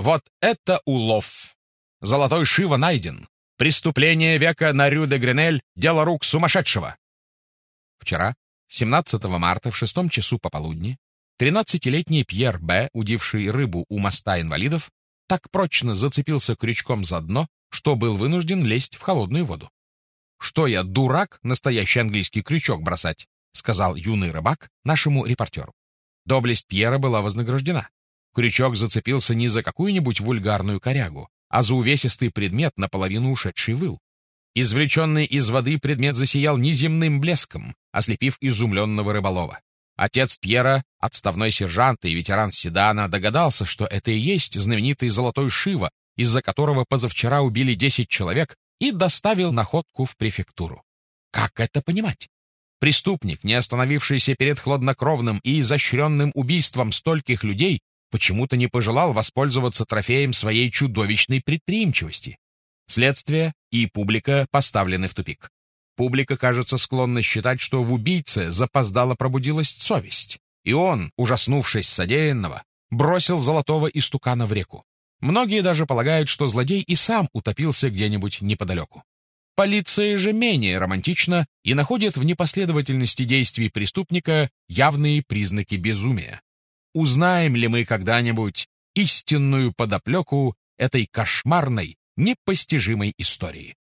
Вот это улов! Золотой Шива найден. Преступление века на Рю де Гренель — дело рук сумасшедшего. Вчера, 17 марта в шестом часу пополудни, 13-летний Пьер Б., удивший рыбу у моста инвалидов, так прочно зацепился крючком за дно, что был вынужден лезть в холодную воду. «Что я, дурак, настоящий английский крючок бросать?» — сказал юный рыбак нашему репортеру. Доблесть Пьера была вознаграждена. Крючок зацепился не за какую-нибудь вульгарную корягу, а за увесистый предмет, наполовину ушедший выл. Извлеченный из воды предмет засиял неземным блеском, ослепив изумленного рыболова. Отец Пьера, отставной сержант и ветеран Седана, догадался, что это и есть знаменитый золотой Шива, из-за которого позавчера убили 10 человек, и доставил находку в префектуру. Как это понимать? Преступник, не остановившийся перед хладнокровным и изощренным убийством стольких людей, почему-то не пожелал воспользоваться трофеем своей чудовищной предприимчивости. Следствие и публика поставлены в тупик. Публика, кажется, склонна считать, что в убийце запоздало пробудилась совесть, и он, ужаснувшись содеянного, бросил золотого истукана в реку. Многие даже полагают, что злодей и сам утопился где-нибудь неподалеку. Полиция же менее романтична и находит в непоследовательности действий преступника явные признаки безумия. Узнаем ли мы когда-нибудь истинную подоплеку этой кошмарной, непостижимой истории?